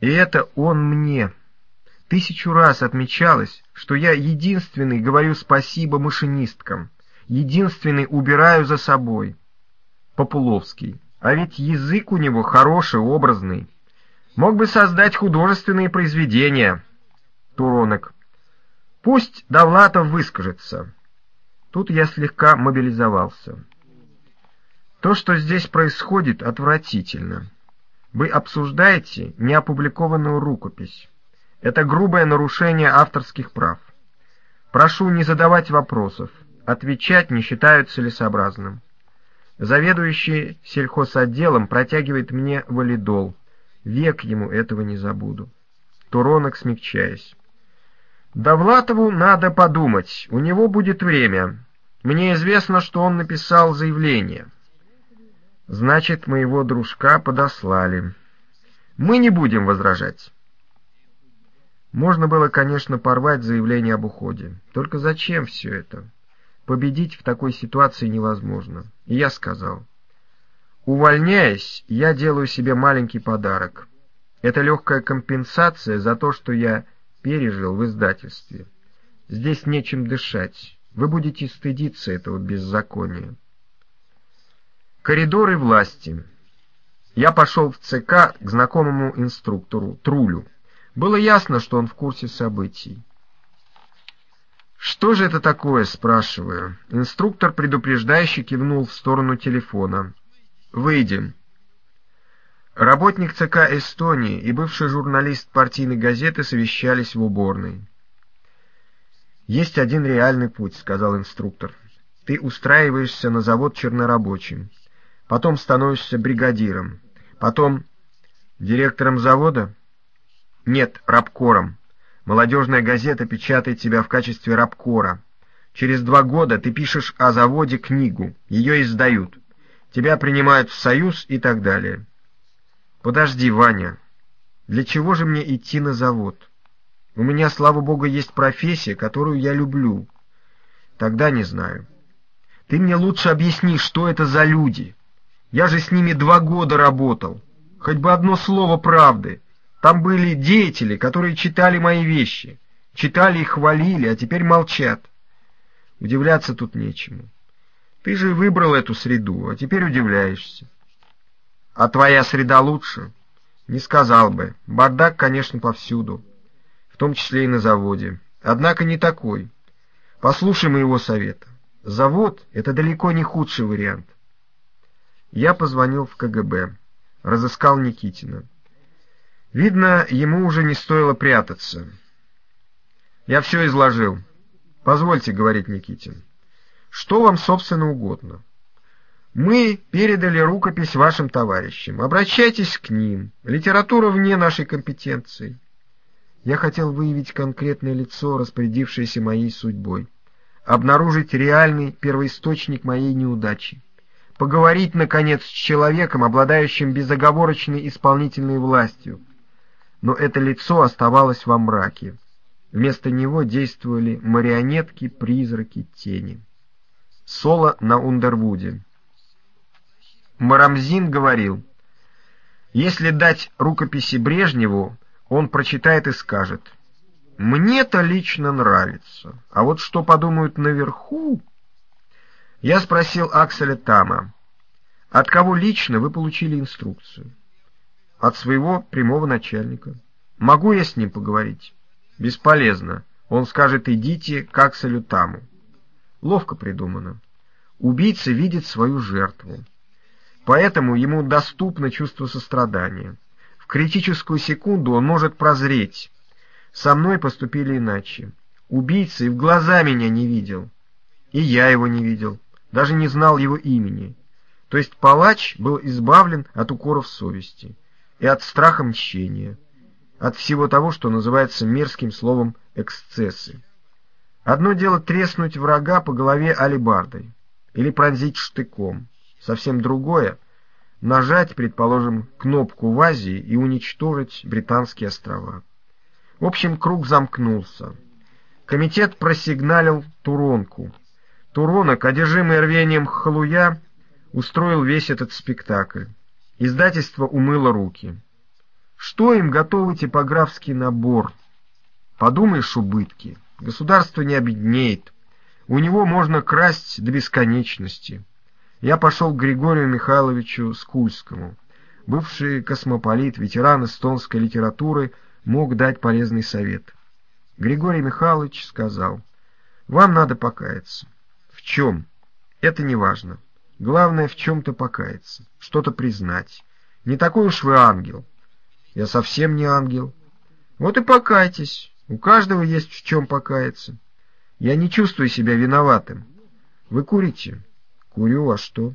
И это он мне. Тысячу раз отмечалось, что я единственный говорю спасибо машинисткам, единственный убираю за собой. Популовский. А ведь язык у него хороший, образный. Мог бы создать художественные произведения. Туронок. Пусть Давлатов выскажется. Тут я слегка мобилизовался. То, что здесь происходит, отвратительно. Вы обсуждаете неопубликованную рукопись. Это грубое нарушение авторских прав. Прошу не задавать вопросов, отвечать не считаю целесообразным. Заведующий сельхозотделом протягивает мне валидол. Век ему этого не забуду. Туронок, смягчаясь. Довлатову надо подумать, у него будет время. Мне известно, что он написал заявление. Значит, моего дружка подослали. Мы не будем возражать. Можно было, конечно, порвать заявление об уходе. Только зачем все это? Победить в такой ситуации невозможно. И я сказал, увольняясь, я делаю себе маленький подарок. Это легкая компенсация за то, что я пережил в издательстве. Здесь нечем дышать. Вы будете стыдиться этого беззакония. Коридоры власти. Я пошел в ЦК к знакомому инструктору, Трулю. Было ясно, что он в курсе событий. «Что же это такое?» — спрашиваю. Инструктор предупреждающе кивнул в сторону телефона. «Выйдем». Работник ЦК Эстонии и бывший журналист партийной газеты совещались в уборной. «Есть один реальный путь», — сказал инструктор. «Ты устраиваешься на завод чернорабочим потом становишься бригадиром, потом директором завода? Нет, рабкором. Молодежная газета печатает тебя в качестве рабкора. Через два года ты пишешь о заводе книгу, ее издают. Тебя принимают в союз и так далее. Подожди, Ваня, для чего же мне идти на завод? У меня, слава богу, есть профессия, которую я люблю. Тогда не знаю. Ты мне лучше объясни, что это за люди. Я же с ними два года работал. Хоть бы одно слово правды. Там были деятели, которые читали мои вещи. Читали и хвалили, а теперь молчат. Удивляться тут нечему. Ты же выбрал эту среду, а теперь удивляешься. А твоя среда лучше? Не сказал бы. Бардак, конечно, повсюду. В том числе и на заводе. Однако не такой. Послушай моего совета. Завод — это далеко не худший вариант. Я позвонил в КГБ, разыскал Никитина. Видно, ему уже не стоило прятаться. Я все изложил. Позвольте, говорить Никитин. Что вам, собственно, угодно? Мы передали рукопись вашим товарищам. Обращайтесь к ним. Литература вне нашей компетенции. Я хотел выявить конкретное лицо, распорядившееся моей судьбой, обнаружить реальный первоисточник моей неудачи поговорить, наконец, с человеком, обладающим безоговорочной исполнительной властью. Но это лицо оставалось во мраке. Вместо него действовали марионетки, призраки, тени. Соло на Ундервуде. Марамзин говорил, если дать рукописи Брежневу, он прочитает и скажет, «Мне-то лично нравится, а вот что подумают наверху...» Я спросил Акселя Тама, от кого лично вы получили инструкцию? От своего прямого начальника. Могу я с ним поговорить? Бесполезно. Он скажет «идите к Акселю Таму». Ловко придумано. Убийца видит свою жертву. Поэтому ему доступно чувство сострадания. В критическую секунду он может прозреть. Со мной поступили иначе. Убийца и в глаза меня не видел. И я его не видел даже не знал его имени. То есть палач был избавлен от укоров совести и от страха мщения, от всего того, что называется мерзким словом «эксцессы». Одно дело треснуть врага по голове алебардой или пронзить штыком, совсем другое — нажать, предположим, кнопку в Азии и уничтожить британские острова. В общем, круг замкнулся. Комитет просигналил Туронку — Туронок, одержимый рвением халуя, устроил весь этот спектакль. Издательство умыло руки. Что им готовый типографский набор? Подумаешь, убытки. Государство не обеднеет. У него можно красть до бесконечности. Я пошел к Григорию Михайловичу Скульскому. Бывший космополит, ветеран эстонской литературы, мог дать полезный совет. Григорий Михайлович сказал, «Вам надо покаяться». «В чем?» «Это не важно. Главное, в чем-то покаяться, что-то признать. Не такой уж вы ангел. Я совсем не ангел. Вот и покайтесь. У каждого есть в чем покаяться. Я не чувствую себя виноватым. Вы курите? Курю, а что?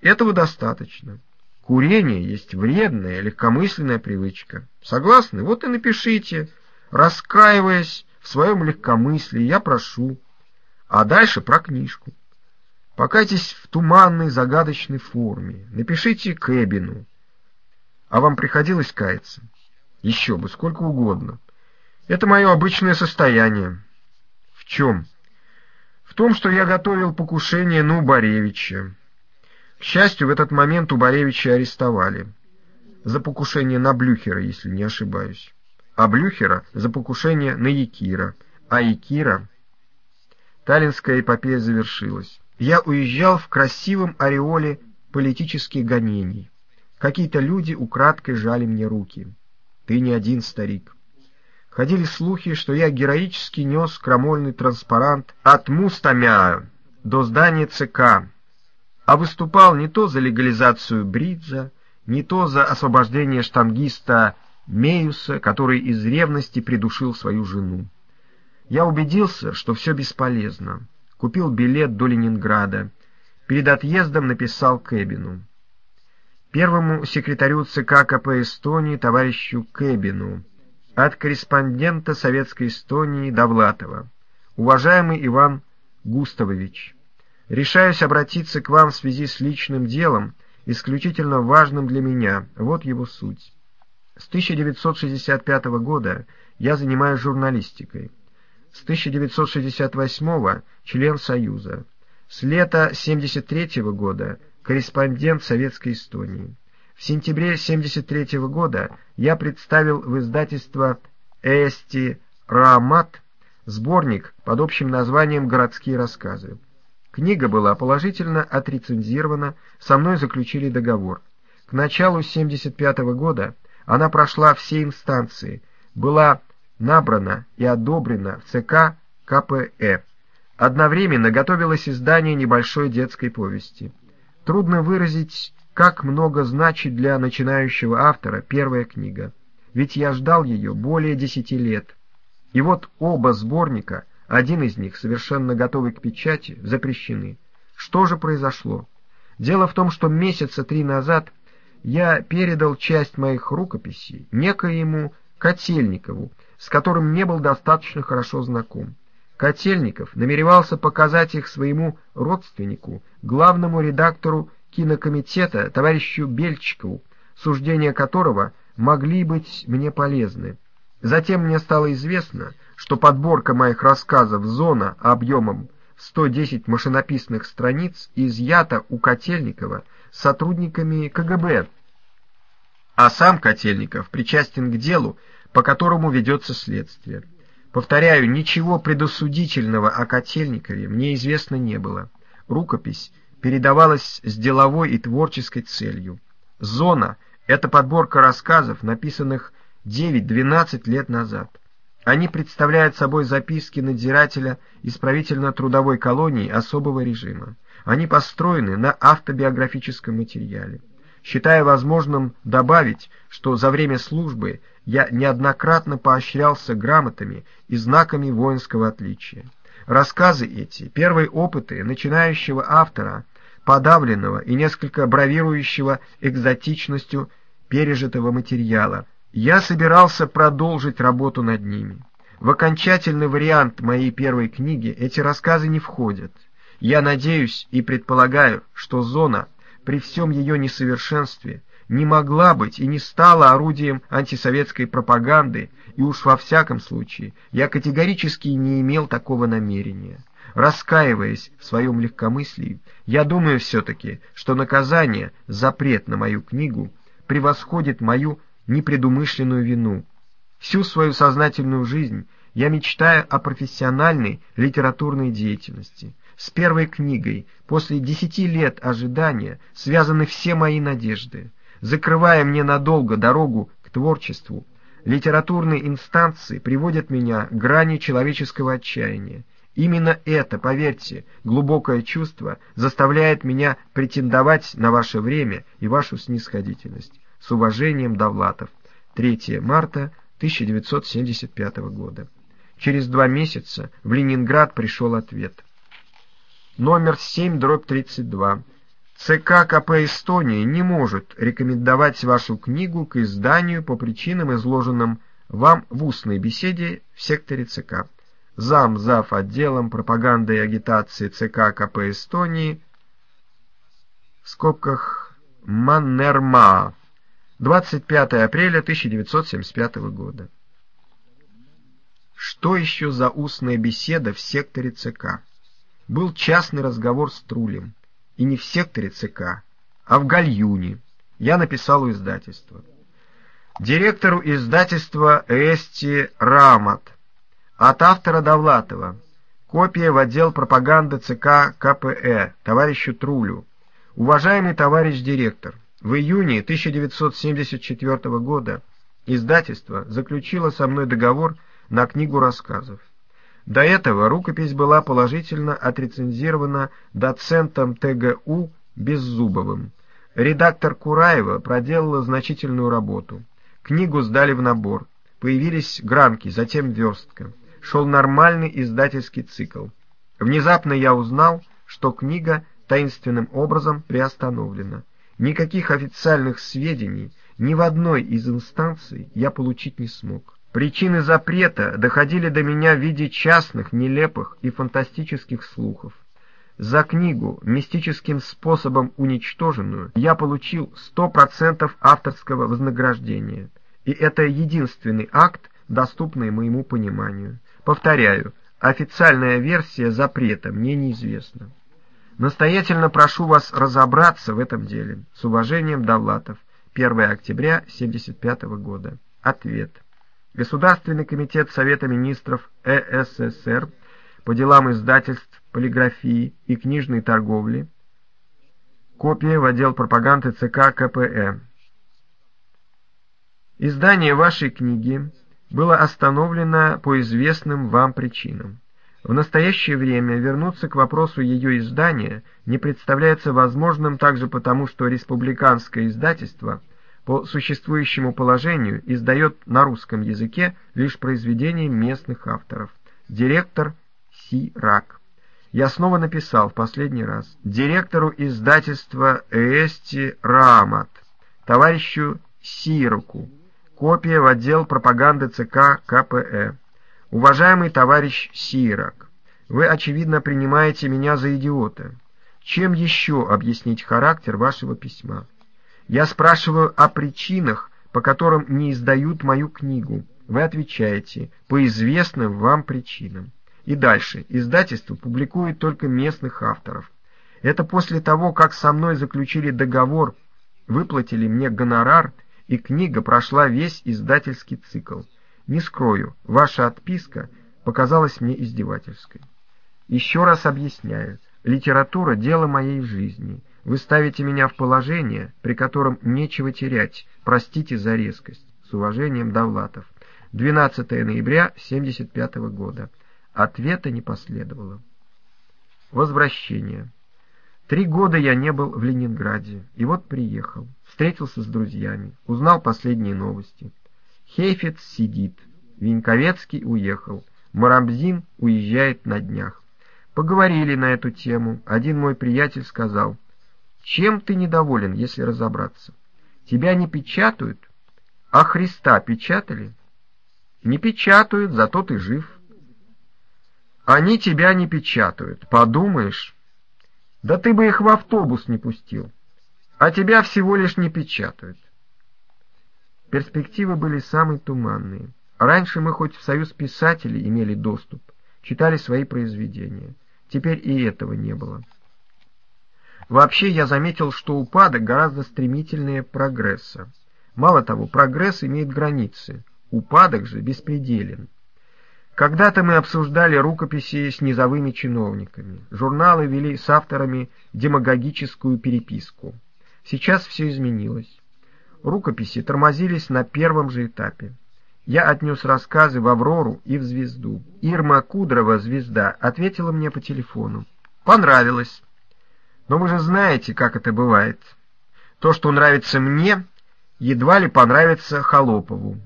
Этого достаточно. Курение есть вредная, легкомысленная привычка. Согласны? Вот и напишите. Раскаиваясь в своем легкомыслии, я прошу. А дальше про книжку. Покайтесь в туманной, загадочной форме. Напишите Кэбину. А вам приходилось каяться? Еще бы, сколько угодно. Это мое обычное состояние. В чем? В том, что я готовил покушение на Убаревича. К счастью, в этот момент Убаревича арестовали. За покушение на Блюхера, если не ошибаюсь. А Блюхера за покушение на Якира. А Якира... Таллинская эпопея завершилась. Я уезжал в красивом ореоле политических гонений. Какие-то люди украдкой жали мне руки. Ты не один старик. Ходили слухи, что я героически нес крамольный транспарант от Мустамя до здания ЦК, а выступал не то за легализацию бриджа, не то за освобождение штангиста Меюса, который из ревности придушил свою жену. Я убедился, что все бесполезно. Купил билет до Ленинграда. Перед отъездом написал Кэбину первому секретарю ЦК КП Эстонии товарищу Кэбину от корреспондента Советской Эстонии Довлатова. Уважаемый Иван Густавович, решаюсь обратиться к вам в связи с личным делом, исключительно важным для меня. Вот его суть. С 1965 года я занимаюсь журналистикой. С 1968 член Союза. С лета 73 года корреспондент Советской Эстонии. В сентябре 1973 года я представил в издательство «Эсти Рамат» сборник под общим названием «Городские рассказы». Книга была положительно отрецензирована, со мной заключили договор. К началу 1975 года она прошла все инстанции, была набрана и одобрена в ЦК КПЭ. Одновременно готовилось издание небольшой детской повести. Трудно выразить, как много значит для начинающего автора первая книга, ведь я ждал ее более десяти лет. И вот оба сборника, один из них, совершенно готовый к печати, запрещены. Что же произошло? Дело в том, что месяца три назад я передал часть моих рукописей некоему Котельникову, с которым не был достаточно хорошо знаком. Котельников намеревался показать их своему родственнику, главному редактору кинокомитета, товарищу Бельчикову, суждения которого могли быть мне полезны. Затем мне стало известно, что подборка моих рассказов «Зона» объемом 110 машинописных страниц изъята у Котельникова сотрудниками КГБ, а сам Котельников причастен к делу, по которому ведется следствие. Повторяю, ничего предосудительного о Котельникове мне известно не было. Рукопись передавалась с деловой и творческой целью. «Зона» — это подборка рассказов, написанных 9-12 лет назад. Они представляют собой записки надзирателя исправительно-трудовой колонии особого режима. Они построены на автобиографическом материале. Считая возможным добавить, что за время службы я неоднократно поощрялся грамотами и знаками воинского отличия. Рассказы эти, первые опыты начинающего автора, подавленного и несколько бравирующего экзотичностью пережитого материала, я собирался продолжить работу над ними. В окончательный вариант моей первой книги эти рассказы не входят. Я надеюсь и предполагаю, что «Зона» при всем ее несовершенстве не могла быть и не стала орудием антисоветской пропаганды, и уж во всяком случае я категорически не имел такого намерения. Раскаиваясь в своем легкомыслии, я думаю все-таки, что наказание, запрет на мою книгу, превосходит мою непредумышленную вину. Всю свою сознательную жизнь я мечтаю о профессиональной литературной деятельности. С первой книгой, после десяти лет ожидания, связаны все мои надежды. Закрывая мне надолго дорогу к творчеству, литературные инстанции приводят меня к грани человеческого отчаяния. Именно это, поверьте, глубокое чувство заставляет меня претендовать на ваше время и вашу снисходительность. С уважением, Довлатов. 3 марта 1975 года. Через два месяца в Ленинград пришел ответ. Номер 7, дробь 32. ЦК КП Эстонии не может рекомендовать вашу книгу к изданию по причинам, изложенным вам в устной беседе в секторе ЦК. Зам зав. отделом пропаганды и агитации ЦК КП Эстонии в скобках Маннерма 25 апреля 1975 года. Что еще за устная беседа в секторе ЦК? Был частный разговор с Трулем. И не в секторе ЦК, а в Гальюне. Я написал у издательства. Директору издательства Эсти Рамат. От автора Довлатова. Копия в отдел пропаганды ЦК КПЭ, товарищу Трулю. Уважаемый товарищ директор, в июне 1974 года издательство заключило со мной договор на книгу рассказов. До этого рукопись была положительно отрецензирована доцентом ТГУ Беззубовым. Редактор Кураева проделала значительную работу. Книгу сдали в набор. Появились гранки, затем верстка. Шел нормальный издательский цикл. Внезапно я узнал, что книга таинственным образом приостановлена. Никаких официальных сведений ни в одной из инстанций я получить не смог. Причины запрета доходили до меня в виде частных, нелепых и фантастических слухов. За книгу, мистическим способом уничтоженную, я получил 100% авторского вознаграждения. И это единственный акт, доступный моему пониманию. Повторяю, официальная версия запрета мне неизвестна. Настоятельно прошу вас разобраться в этом деле. С уважением, Довлатов. 1 октября 1975 года. Ответ. Государственный комитет Совета министров ЭССР по делам издательств, полиграфии и книжной торговли. Копия в отдел пропаганды ЦК КПЭ. Издание вашей книги было остановлено по известным вам причинам. В настоящее время вернуться к вопросу ее издания не представляется возможным также потому, что республиканское издательство – по существующему положению издает на русском языке лишь произведения местных авторов. Директор Си Рак. Я снова написал в последний раз директору издательства Эсти Рамат, товарищу Сироку, копия в отдел пропаганды ЦК КПЭ. Уважаемый товарищ Сирак, вы, очевидно, принимаете меня за идиота. Чем еще объяснить характер вашего письма? Я спрашиваю о причинах, по которым не издают мою книгу. Вы отвечаете, по известным вам причинам. И дальше. Издательство публикует только местных авторов. Это после того, как со мной заключили договор, выплатили мне гонорар, и книга прошла весь издательский цикл. Не скрою, ваша отписка показалась мне издевательской. Еще раз объясняю. Литература — дело моей жизни. Вы ставите меня в положение, при котором нечего терять. Простите за резкость. С уважением, Довлатов. 12 ноября 1975 года. Ответа не последовало. Возвращение. Три года я не был в Ленинграде, и вот приехал. Встретился с друзьями, узнал последние новости. Хейфец сидит, Виньковецкий уехал, Марамбзин уезжает на днях. Поговорили на эту тему. Один мой приятель сказал, чем ты недоволен, если разобраться? Тебя не печатают, а Христа печатали? Не печатают, зато ты жив. Они тебя не печатают, подумаешь. Да ты бы их в автобус не пустил, а тебя всего лишь не печатают. Перспективы были самые туманные. Раньше мы хоть в союз писателей имели доступ, читали свои произведения. Теперь и этого не было. Вообще я заметил, что упадок гораздо стремительнее прогресса. Мало того, прогресс имеет границы, упадок же беспределен. Когда-то мы обсуждали рукописи с низовыми чиновниками. Журналы вели с авторами демагогическую переписку. Сейчас все изменилось. Рукописи тормозились на первом же этапе. Я отнес рассказы в «Аврору» и в «Звезду». Ирма Кудрова, «Звезда», ответила мне по телефону. Понравилось. Но вы же знаете, как это бывает. То, что нравится мне, едва ли понравится Холопову.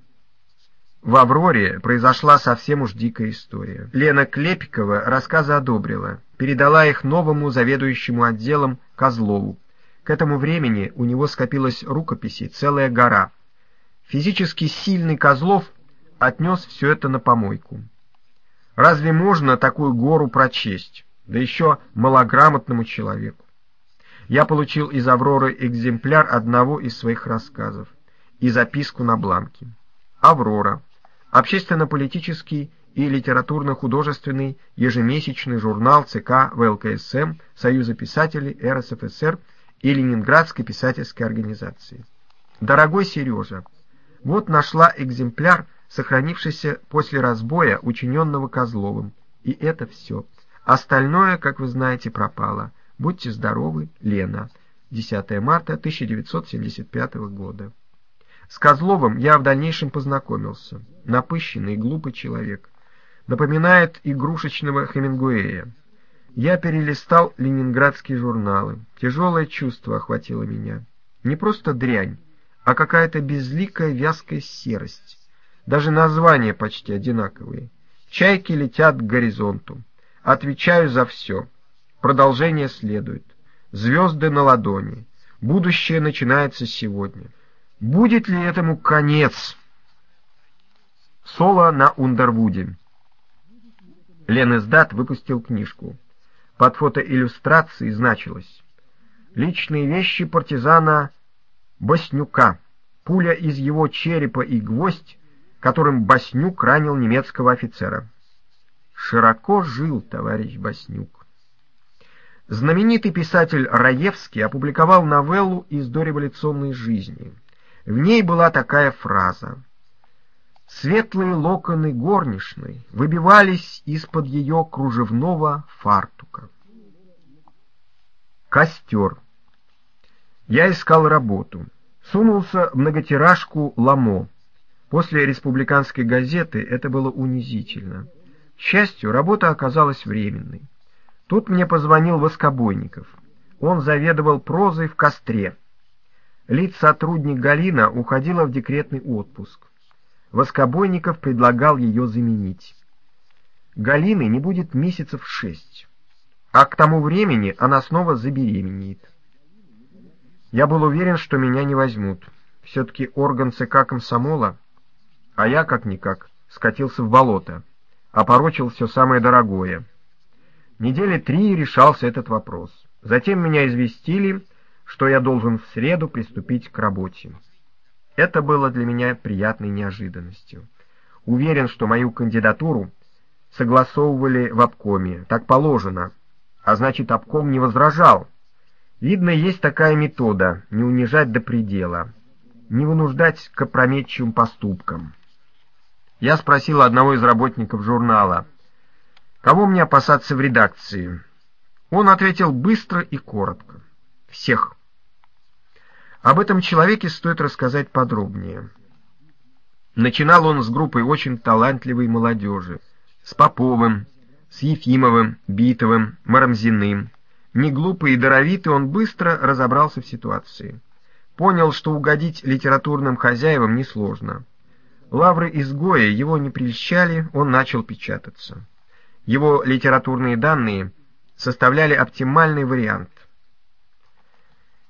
В «Авроре» произошла совсем уж дикая история. Лена Клепикова рассказы одобрила, передала их новому заведующему отделом Козлову. К этому времени у него скопилась рукописи целая гора. Физически сильный Козлов отнес все это на помойку. Разве можно такую гору прочесть, да еще малограмотному человеку? Я получил из «Авроры» экземпляр одного из своих рассказов и записку на бланке. «Аврора» общественно-политический и литературно-художественный ежемесячный журнал ЦК ВЛКСМ Союза писателей РСФСР и Ленинградской писательской организации. Дорогой Сережа, вот нашла экземпляр, сохранившийся после разбоя, учиненного Козловым. И это все. Остальное, как вы знаете, пропало. Будьте здоровы, Лена. 10 марта 1975 года. С Козловым я в дальнейшем познакомился. Напыщенный, глупый человек. Напоминает игрушечного Хемингуэя. Я перелистал ленинградские журналы. Тяжелое чувство охватило меня. Не просто дрянь, а какая-то безликая вязкая серость. Даже названия почти одинаковые. Чайки летят к горизонту. Отвечаю за все. Продолжение следует. Звезды на ладони. Будущее начинается сегодня. Будет ли этому конец? Соло на Ундервуде. Лен Издат выпустил книжку. Под фотоиллюстрацией значилось «Личные вещи партизана Боснюка. Пуля из его черепа и гвоздь, которым Боснюк ранил немецкого офицера». Широко жил товарищ Боснюк. Знаменитый писатель Раевский опубликовал новеллу из дореволюционной жизни — в ней была такая фраза. Светлые локоны горничной выбивались из-под ее кружевного фартука. Костер. Я искал работу. Сунулся в многотиражку «Ламо». После республиканской газеты это было унизительно. К счастью, работа оказалась временной. Тут мне позвонил Воскобойников. Он заведовал прозой в костре. Лиц-сотрудник Галина уходила в декретный отпуск. Воскобойников предлагал ее заменить. Галины не будет месяцев шесть, а к тому времени она снова забеременеет. Я был уверен, что меня не возьмут. Все-таки орган ЦК комсомола, а я, как-никак, скатился в болото, опорочил все самое дорогое. Недели три решался этот вопрос. Затем меня известили что я должен в среду приступить к работе. Это было для меня приятной неожиданностью. Уверен, что мою кандидатуру согласовывали в обкоме, так положено, а значит обком не возражал. Видно, есть такая метода — не унижать до предела, не вынуждать к опрометчивым поступкам. Я спросил одного из работников журнала, кого мне опасаться в редакции. Он ответил быстро и коротко. Всех. Об этом человеке стоит рассказать подробнее. Начинал он с группой очень талантливой молодежи, с Поповым, с Ефимовым, Битовым, Марамзиным. Не глупый и даровитый, он быстро разобрался в ситуации. Понял, что угодить литературным хозяевам несложно. Лавры изгоя его не прельщали, он начал печататься. Его литературные данные составляли оптимальный вариант.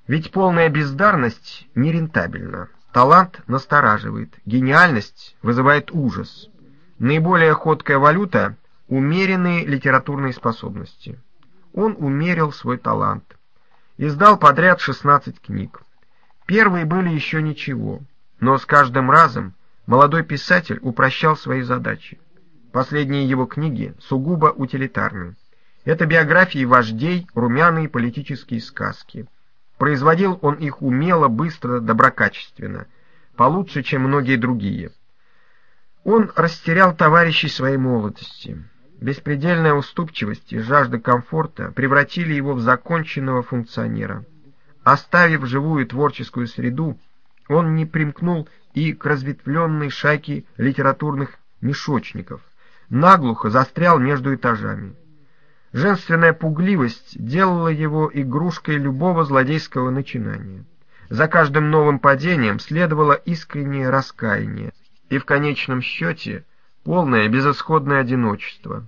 Ведь полная бездарность нерентабельна. Талант настораживает, гениальность вызывает ужас. Наиболее ходкая валюта — умеренные литературные способности. Он умерил свой талант. Издал подряд 16 книг. Первые были еще ничего, но с каждым разом молодой писатель упрощал свои задачи. Последние его книги сугубо утилитарны. Это биографии вождей, румяные политические сказки — Производил он их умело, быстро, доброкачественно. получше, чем многие другие. Он растерял товарищей своей молодости. Беспредельная уступчивость и жажда комфорта превратили его в законченного функционера. Оставив живую творческую среду, он не примкнул и к разветвленной шайке литературных мешочников, наглухо застрял между этажами. Женственная пугливость делала его игрушкой любого злодейского начинания. За каждым новым падением следовало искреннее раскаяние и в конечном счете полное безысходное одиночество.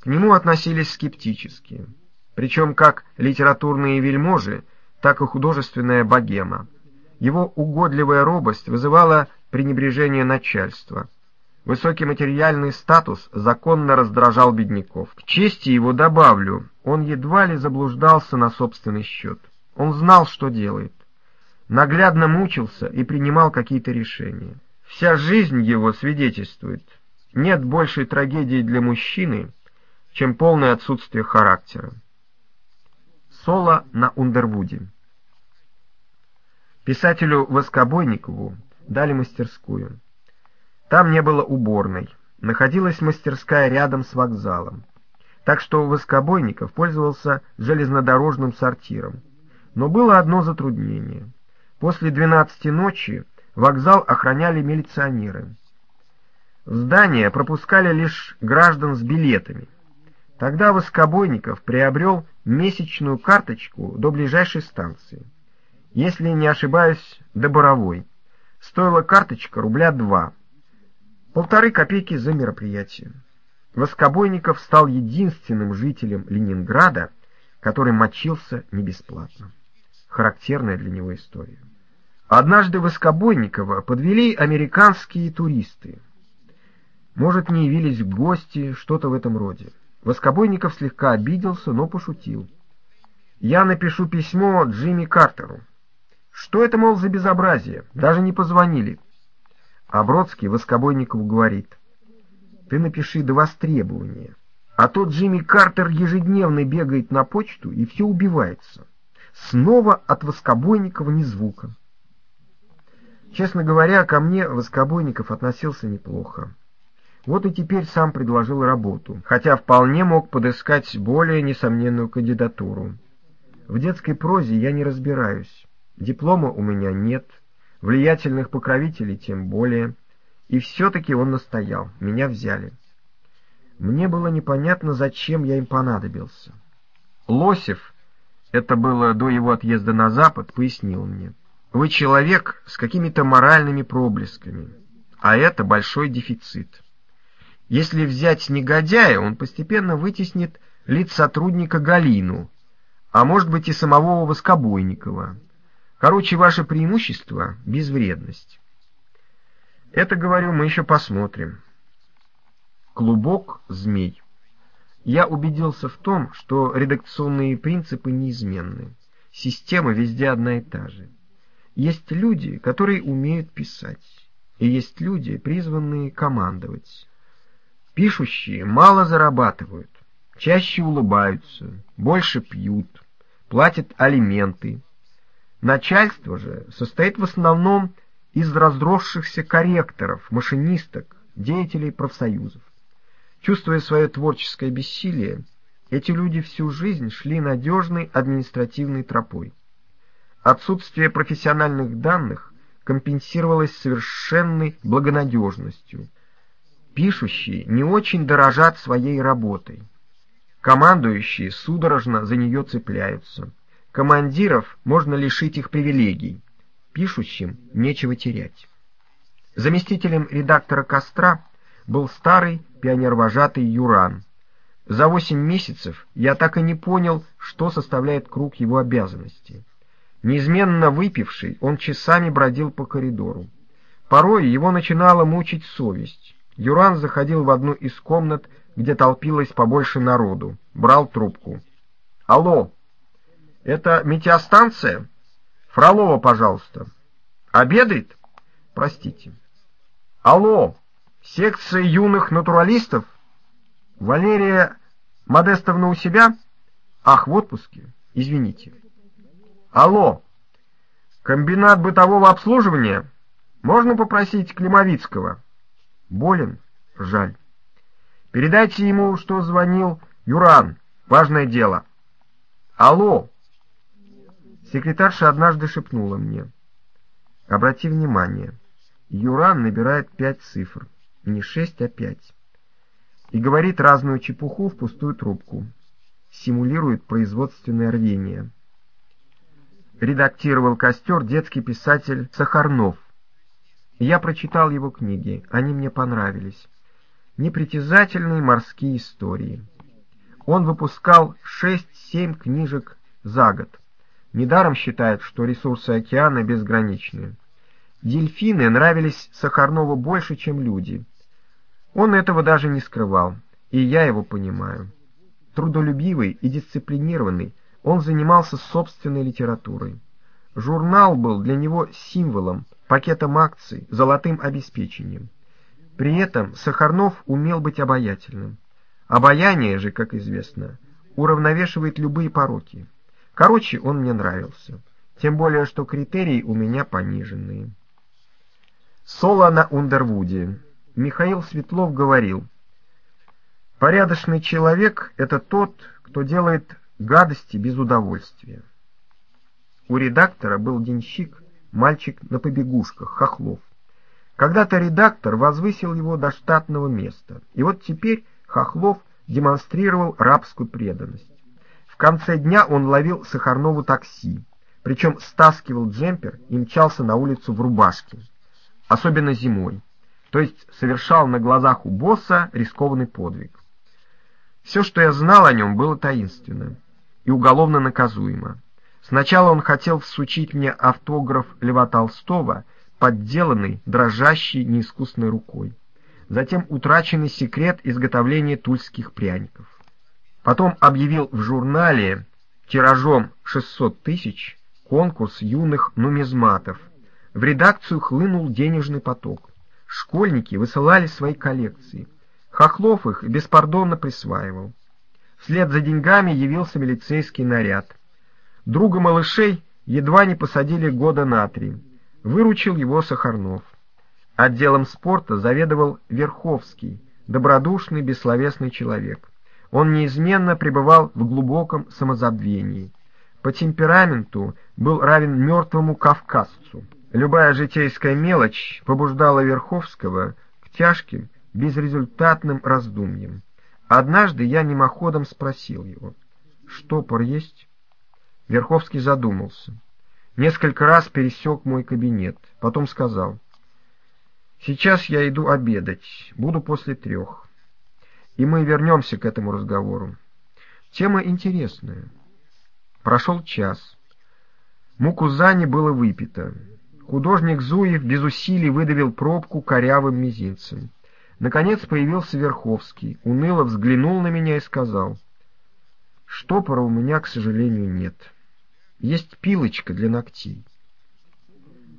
К нему относились скептически, причем как литературные вельможи, так и художественная богема. Его угодливая робость вызывала пренебрежение начальства. Высокий материальный статус законно раздражал бедняков. К чести его добавлю, он едва ли заблуждался на собственный счет. Он знал, что делает наглядно мучился и принимал какие-то решения. Вся жизнь его свидетельствует. Нет большей трагедии для мужчины, чем полное отсутствие характера. Соло на Ундервуде. Писателю Воскобойникову дали мастерскую. Там не было уборной. Находилась мастерская рядом с вокзалом. Так что Воскобойников пользовался железнодорожным сортиром. Но было одно затруднение — После двенадцати ночи вокзал охраняли милиционеры. В здание пропускали лишь граждан с билетами. Тогда Воскобойников приобрел месячную карточку до ближайшей станции. Если не ошибаюсь, до Боровой. Стоила карточка рубля два. Полторы копейки за мероприятие. Воскобойников стал единственным жителем Ленинграда, который мочился не бесплатно. Характерная для него история. Однажды Воскобойникова подвели американские туристы. Может, не явились гости, что-то в этом роде. Воскобойников слегка обиделся, но пошутил. «Я напишу письмо Джимми Картеру». «Что это, мол, за безобразие? Даже не позвонили». А Бродский Воскобойникову говорит. «Ты напиши до востребования, а то Джимми Картер ежедневно бегает на почту и все убивается. Снова от Воскобойникова ни звука». Честно говоря, ко мне Воскобойников относился неплохо. Вот и теперь сам предложил работу, хотя вполне мог подыскать более несомненную кандидатуру. В детской прозе я не разбираюсь, диплома у меня нет, влиятельных покровителей тем более, и все-таки он настоял, меня взяли. Мне было непонятно, зачем я им понадобился. Лосев, это было до его отъезда на Запад, пояснил мне. Вы человек с какими-то моральными проблесками, а это большой дефицит. Если взять негодяя, он постепенно вытеснит лиц сотрудника Галину, а может быть и самого Воскобойникова. Короче, ваше преимущество — безвредность. Это, говорю, мы еще посмотрим. Клубок змей. Я убедился в том, что редакционные принципы неизменны. Система везде одна и та же. Есть люди, которые умеют писать, и есть люди, призванные командовать. Пишущие мало зарабатывают, чаще улыбаются, больше пьют, платят алименты. Начальство же состоит в основном из разросшихся корректоров, машинисток, деятелей профсоюзов. Чувствуя свое творческое бессилие, эти люди всю жизнь шли надежной административной тропой. Отсутствие профессиональных данных компенсировалось совершенной благонадежностью. Пишущие не очень дорожат своей работой. Командующие судорожно за нее цепляются. Командиров можно лишить их привилегий. Пишущим нечего терять. Заместителем редактора «Костра» был старый пионер-вожатый Юран. За восемь месяцев я так и не понял, что составляет круг его обязанностей. Неизменно выпивший, он часами бродил по коридору. Порой его начинала мучить совесть. Юран заходил в одну из комнат, где толпилось побольше народу, брал трубку. «Алло, это метеостанция? Фролова, пожалуйста. Обедает? Простите. Алло, секция юных натуралистов? Валерия Модестовна у себя? Ах, в отпуске? Извините». Алло, комбинат бытового обслуживания? Можно попросить Климовицкого? Болен? Жаль. Передайте ему, что звонил Юран. Важное дело. Алло! Секретарша однажды шепнула мне. Обрати внимание, Юран набирает пять цифр, не шесть, а пять. И говорит разную чепуху в пустую трубку. Симулирует производственное рвение. Редактировал «Костер» детский писатель Сахарнов. Я прочитал его книги, они мне понравились. Непритязательные морские истории. Он выпускал шесть-семь книжек за год. Недаром считают, что ресурсы океана безграничны. Дельфины нравились Сахарнову больше, чем люди. Он этого даже не скрывал, и я его понимаю. Трудолюбивый и дисциплинированный, он занимался собственной литературой. Журнал был для него символом, пакетом акций, золотым обеспечением. При этом Сахарнов умел быть обаятельным. Обаяние же, как известно, уравновешивает любые пороки. Короче, он мне нравился. Тем более, что критерии у меня пониженные. Соло на Ундервуде. Михаил Светлов говорил, «Порядочный человек — это тот, кто делает гадости без удовольствия». У редактора был денщик, мальчик на побегушках, Хохлов. Когда-то редактор возвысил его до штатного места, и вот теперь Хохлов демонстрировал рабскую преданность конце дня он ловил Сахарнову такси, причем стаскивал джемпер и мчался на улицу в рубашке, особенно зимой, то есть совершал на глазах у босса рискованный подвиг. Все, что я знал о нем, было таинственно и уголовно наказуемо. Сначала он хотел всучить мне автограф Льва Толстого, подделанный, дрожащей, неискусной рукой. Затем утраченный секрет изготовления тульских пряников. Потом объявил в журнале тиражом 600 тысяч конкурс юных нумизматов. В редакцию хлынул денежный поток. Школьники высылали свои коллекции. Хохлов их беспардонно присваивал. Вслед за деньгами явился милицейский наряд. Друга малышей едва не посадили года на три. Выручил его Сахарнов. Отделом спорта заведовал Верховский, добродушный, бессловесный человек. Он неизменно пребывал в глубоком самозабвении. По темпераменту был равен мертвому кавказцу. Любая житейская мелочь побуждала Верховского к тяжким, безрезультатным раздумьям. Однажды я мимоходом спросил его, «Штопор есть?» Верховский задумался. Несколько раз пересек мой кабинет, потом сказал, «Сейчас я иду обедать, буду после трех» и мы вернемся к этому разговору. Тема интересная. Прошел час. Мукузани было выпито. Художник Зуев без усилий выдавил пробку корявым мизинцем. Наконец появился Верховский, уныло взглянул на меня и сказал, «Штопора у меня, к сожалению, нет. Есть пилочка для ногтей».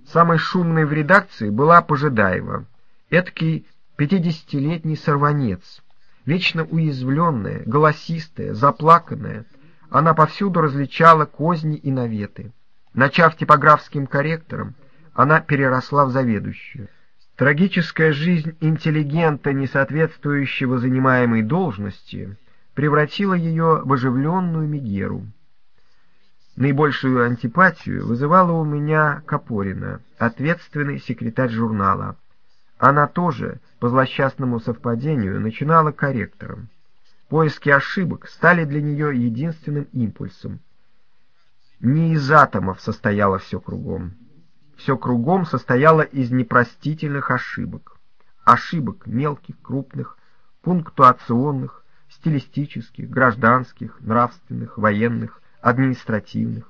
Самой шумной в редакции была Пожидаева, эдакий пятидесятилетний сорванец, Вечно уязвленная, голосистая, заплаканная, она повсюду различала козни и наветы. Начав типографским корректором, она переросла в заведующую. Трагическая жизнь интеллигента, не соответствующего занимаемой должности, превратила ее в оживленную Мегеру. Наибольшую антипатию вызывала у меня Капорина, ответственный секретарь журнала. Она тоже, по злосчастному совпадению, начинала корректором. Поиски ошибок стали для нее единственным импульсом. Не из атомов состояло все кругом. Все кругом состояло из непростительных ошибок. Ошибок мелких, крупных, пунктуационных, стилистических, гражданских, нравственных, военных, административных.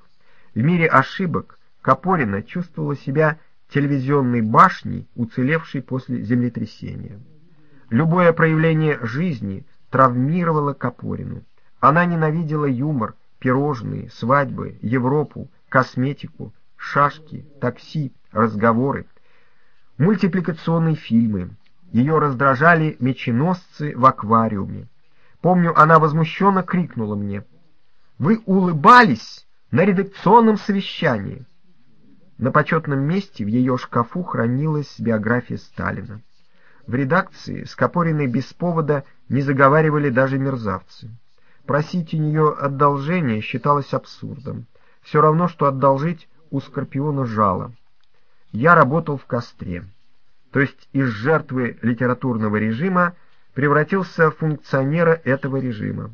В мире ошибок Капорина чувствовала себя телевизионной башни, уцелевшей после землетрясения. Любое проявление жизни травмировало Копорину. Она ненавидела юмор, пирожные, свадьбы, Европу, косметику, шашки, такси, разговоры, мультипликационные фильмы. Ее раздражали меченосцы в аквариуме. Помню, она возмущенно крикнула мне. «Вы улыбались на редакционном совещании!» На почетном месте в ее шкафу хранилась биография Сталина. В редакции, скопоренной без повода, не заговаривали даже мерзавцы. Просить у нее одолжения считалось абсурдом. Все равно, что одолжить у Скорпиона жало. Я работал в костре. То есть из жертвы литературного режима превратился в функционера этого режима.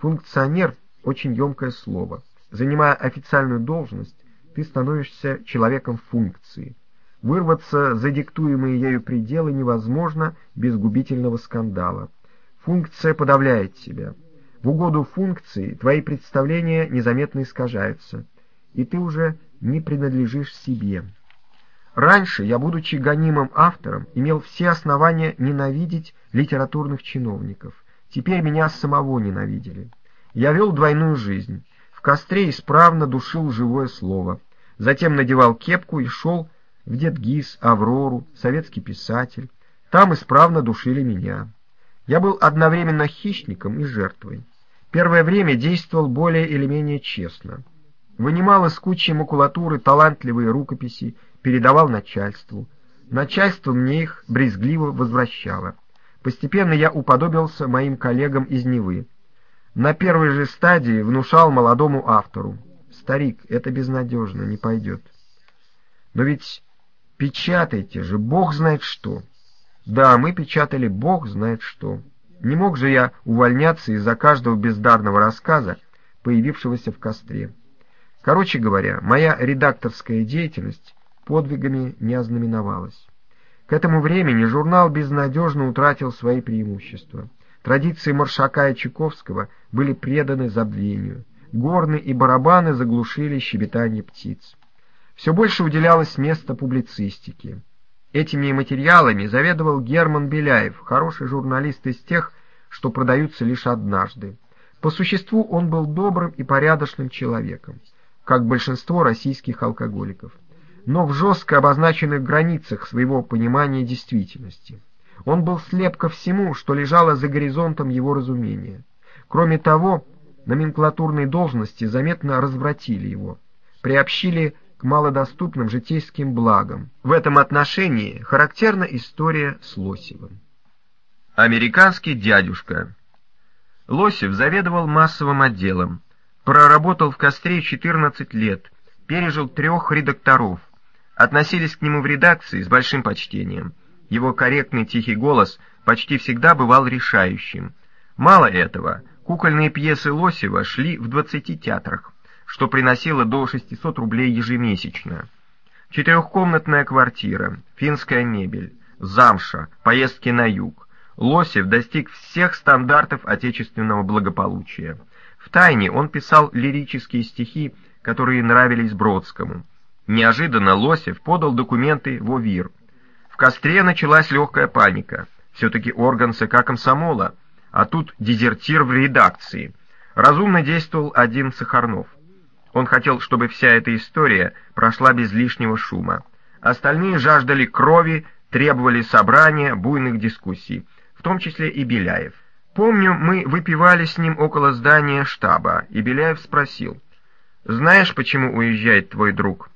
Функционер – очень емкое слово. Занимая официальную должность, ты становишься человеком функции. Вырваться за диктуемые ею пределы невозможно без губительного скандала. Функция подавляет тебя. В угоду функции твои представления незаметно искажаются, и ты уже не принадлежишь себе. Раньше я, будучи гонимым автором, имел все основания ненавидеть литературных чиновников. Теперь меня самого ненавидели. Я вел двойную жизнь. В костре исправно душил живое слово. Затем надевал кепку и шел в Дедгиз, Аврору, советский писатель. Там исправно душили меня. Я был одновременно хищником и жертвой. Первое время действовал более или менее честно. Вынимал из кучи макулатуры талантливые рукописи, передавал начальству. Начальство мне их брезгливо возвращало. Постепенно я уподобился моим коллегам из Невы. На первой же стадии внушал молодому автору. «Старик, это безнадежно, не пойдет». «Но ведь печатайте же, бог знает что». «Да, мы печатали бог знает что». Не мог же я увольняться из-за каждого бездарного рассказа, появившегося в костре. Короче говоря, моя редакторская деятельность подвигами не ознаменовалась. К этому времени журнал безнадежно утратил свои преимущества. Традиции Маршака и Чайковского были преданы забвению. Горны и барабаны заглушили щебетание птиц. Все больше уделялось место публицистике. Этими материалами заведовал Герман Беляев, хороший журналист из тех, что продаются лишь однажды. По существу он был добрым и порядочным человеком, как большинство российских алкоголиков но в жестко обозначенных границах своего понимания действительности. Он был слеп ко всему, что лежало за горизонтом его разумения. Кроме того, номенклатурные должности заметно развратили его, приобщили к малодоступным житейским благам. В этом отношении характерна история с Лосевым. Американский дядюшка Лосев заведовал массовым отделом, проработал в костре 14 лет, пережил трех редакторов, относились к нему в редакции с большим почтением. Его корректный тихий голос почти всегда бывал решающим. Мало этого, кукольные пьесы Лосева шли в 20 театрах, что приносило до 600 рублей ежемесячно. Четырехкомнатная квартира, финская мебель, замша, поездки на юг. Лосев достиг всех стандартов отечественного благополучия. В тайне он писал лирические стихи, которые нравились Бродскому – Неожиданно Лосев подал документы в ОВИР. В костре началась легкая паника. Все-таки орган ЦК комсомола, а тут дезертир в редакции. Разумно действовал один Сахарнов. Он хотел, чтобы вся эта история прошла без лишнего шума. Остальные жаждали крови, требовали собрания, буйных дискуссий, в том числе и Беляев. Помню, мы выпивали с ним около здания штаба, и Беляев спросил, «Знаешь, почему уезжает твой друг?»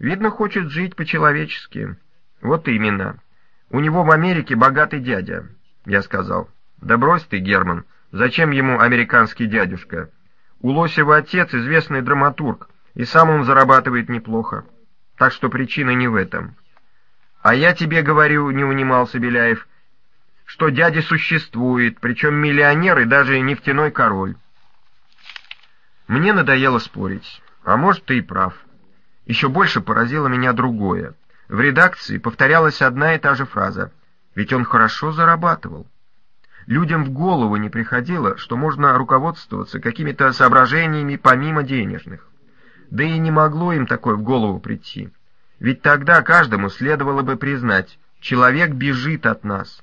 Видно, хочет жить по-человечески. Вот именно. У него в Америке богатый дядя, я сказал. Да брось ты, Герман, зачем ему американский дядюшка? У Лосева отец известный драматург, и сам он зарабатывает неплохо. Так что причина не в этом. А я тебе говорю, не унимался Беляев, что дядя существует, причем миллионер и даже нефтяной король. Мне надоело спорить, а может, ты и прав. Еще больше поразило меня другое. В редакции повторялась одна и та же фраза «Ведь он хорошо зарабатывал». Людям в голову не приходило, что можно руководствоваться какими-то соображениями помимо денежных. Да и не могло им такое в голову прийти. Ведь тогда каждому следовало бы признать, человек бежит от нас.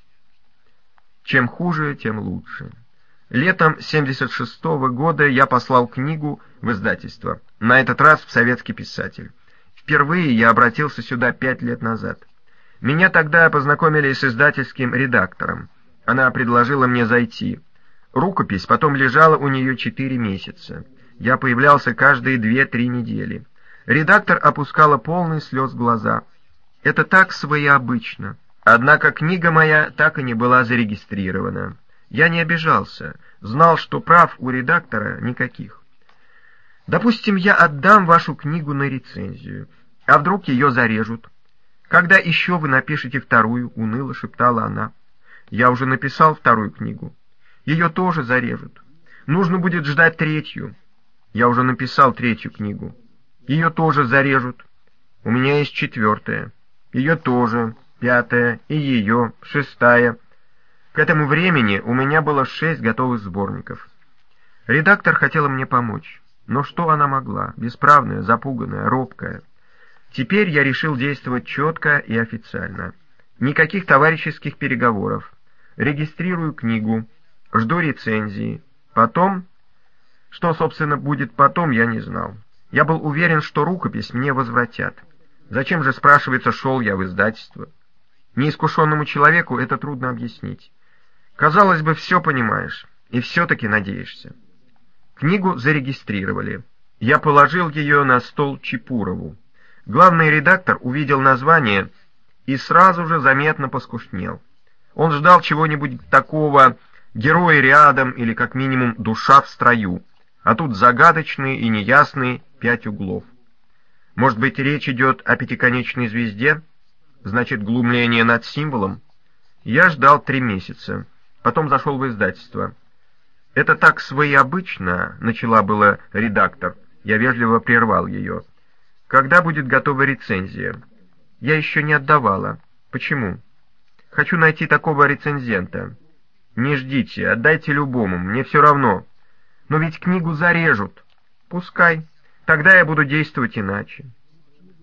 Чем хуже, тем лучше. Летом 76 -го года я послал книгу в издательство, на этот раз в советский писатель. Впервые я обратился сюда пять лет назад. Меня тогда познакомили с издательским редактором. Она предложила мне зайти. Рукопись потом лежала у нее четыре месяца. Я появлялся каждые две-три недели. Редактор опускала полный слез глаза. Это так своеобычно. Однако книга моя так и не была зарегистрирована. Я не обижался, знал, что прав у редактора никаких. Допустим, я отдам вашу книгу на рецензию, а вдруг ее зарежут? Когда еще вы напишете вторую, уныло шептала она. Я уже написал вторую книгу. Ее тоже зарежут. Нужно будет ждать третью. Я уже написал третью книгу. Ее тоже зарежут. У меня есть четвертая. Ее тоже, пятая и ее, шестая. К этому времени у меня было шесть готовых сборников. Редактор хотела мне помочь. Но что она могла? Бесправная, запуганная, робкая. Теперь я решил действовать четко и официально. Никаких товарищеских переговоров. Регистрирую книгу. Жду рецензии. Потом... Что, собственно, будет потом, я не знал. Я был уверен, что рукопись мне возвратят. Зачем же, спрашивается, шел я в издательство? Неискушенному человеку это трудно объяснить. Казалось бы, все понимаешь, и все-таки надеешься. Книгу зарегистрировали. Я положил ее на стол Чепурову. Главный редактор увидел название и сразу же заметно поскушнел. Он ждал чего-нибудь такого «Герой рядом» или как минимум «Душа в строю», а тут загадочные и неясные пять углов. Может быть, речь идет о пятиконечной звезде? Значит, глумление над символом? Я ждал три месяца. Потом зашел в издательство. «Это так своеобычно», — начала было редактор. Я вежливо прервал ее. «Когда будет готова рецензия?» «Я еще не отдавала. Почему?» «Хочу найти такого рецензента». «Не ждите, отдайте любому, мне все равно». «Но ведь книгу зарежут». «Пускай». Тогда я буду действовать иначе.